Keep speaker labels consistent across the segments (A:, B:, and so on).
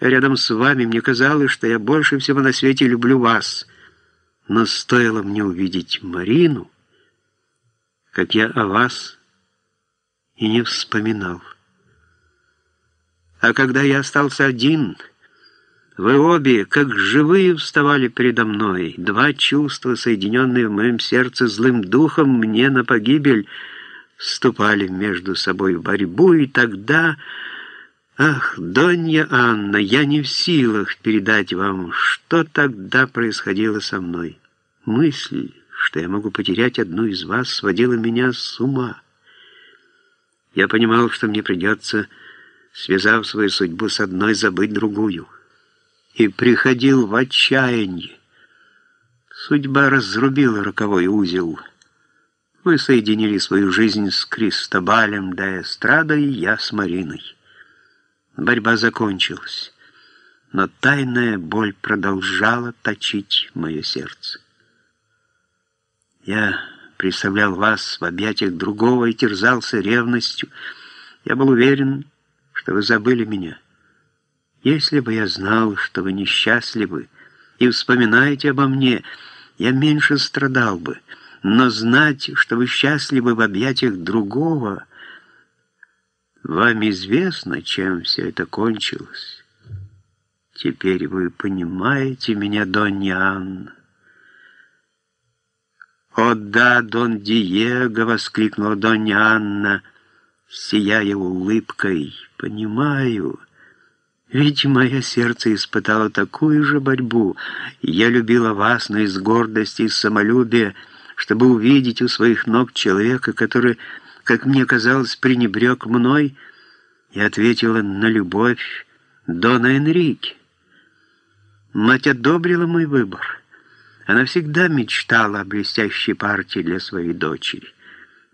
A: рядом с вами, мне казалось, что я больше всего на свете люблю вас. Но стоило мне увидеть Марину, как я о вас и не вспоминал. А когда я остался один, вы обе, как живые, вставали передо мной. Два чувства, соединенные в моем сердце злым духом, мне на погибель, вступали между собой в борьбу, и тогда... Ах, Донья Анна, я не в силах передать вам, что тогда происходило со мной. Мысль, что я могу потерять одну из вас, сводила меня с ума. Я понимал, что мне придется, связав свою судьбу с одной, забыть другую. И приходил в отчаяние. Судьба разрубила роковой узел. Вы соединили свою жизнь с Кристобалем да Эстрадой, я с Мариной. Борьба закончилась, но тайная боль продолжала точить мое сердце. Я представлял вас в объятиях другого и терзался ревностью. Я был уверен, что вы забыли меня. Если бы я знал, что вы несчастливы и вспоминаете обо мне, я меньше страдал бы. Но знать, что вы счастливы в объятиях другого — вам известно, чем все это кончилось. Теперь вы понимаете меня, Донья Анна. «О да, Дон Диего!» — воскликнула Донья Анна, сияя улыбкой. «Понимаю, ведь мое сердце испытало такую же борьбу. Я любила вас, но из гордости и самолюбия, чтобы увидеть у своих ног человека, который как мне казалось, пренебрег мной и ответила на любовь Дона Энрике. Мать одобрила мой выбор. Она всегда мечтала о блестящей партии для своей дочери.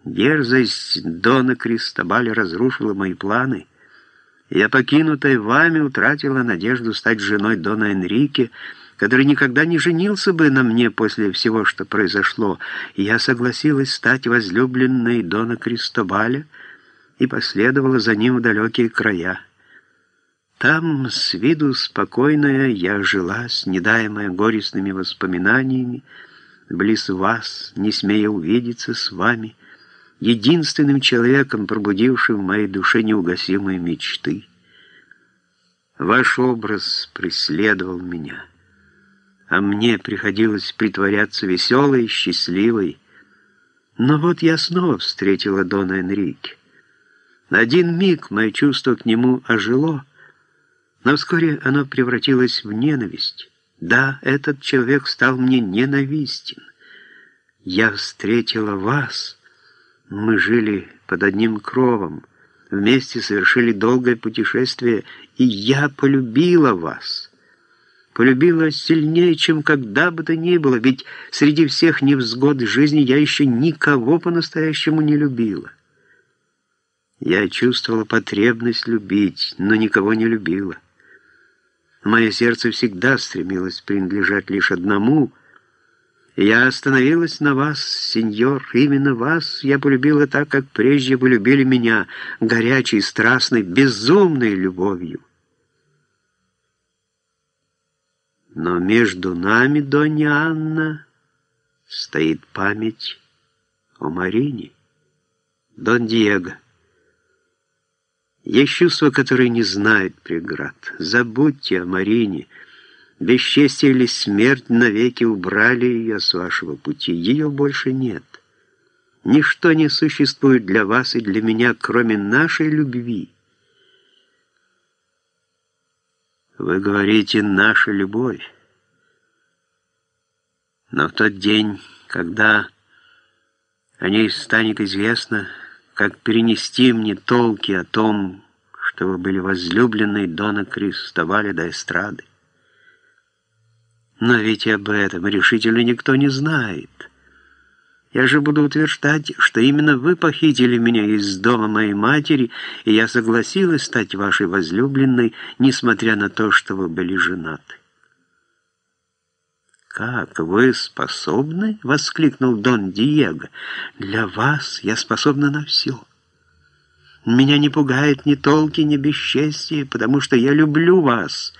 A: Дерзость Дона Кристобаля разрушила мои планы. Я, покинутая вами, утратила надежду стать женой Дона Энрике, который никогда не женился бы на мне после всего, что произошло, и я согласилась стать возлюбленной Дона Кристобаля и последовала за ним в далекие края. Там, с виду спокойная, я жила, снедаемая горестными воспоминаниями, близ вас, не смея увидеться с вами, единственным человеком, пробудившим в моей душе неугасимые мечты. Ваш образ преследовал меня» а мне приходилось притворяться веселой, счастливой. Но вот я снова встретила Дона Энрике. На один миг мое чувство к нему ожило, но вскоре оно превратилось в ненависть. Да, этот человек стал мне ненавистен. Я встретила вас. Мы жили под одним кровом, вместе совершили долгое путешествие, и я полюбила вас» полюбила сильнее, чем когда бы то ни было, ведь среди всех невзгод жизни я еще никого по-настоящему не любила. Я чувствовала потребность любить, но никого не любила. Мое сердце всегда стремилось принадлежать лишь одному. Я остановилась на вас, сеньор, именно вас я полюбила так, как прежде вы любили меня, горячей, страстной, безумной любовью. Но между нами, Донья Анна, стоит память о Марине. Дон Диего. Есть чувства, которые не знают преград. Забудьте о Марине. Бесчестие или смерть навеки убрали ее с вашего пути. Ее больше нет. Ничто не существует для вас и для меня, кроме нашей любви. Вы говорите «наша любовь». Но в тот день, когда о ней станет известно, как перенести мне толки о том, что вы были возлюбленной Дона Кристовали до эстрады. Но ведь об этом решительно никто не знает. Я же буду утверждать, что именно вы похитили меня из дома моей матери, и я согласилась стать вашей возлюбленной, несмотря на то, что вы были женаты. «Как вы способны?» — воскликнул Дон Диего. «Для вас я способна на все. Меня не пугает ни толки, ни бесчестие, потому что я люблю вас»